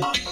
Thank.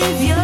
save you.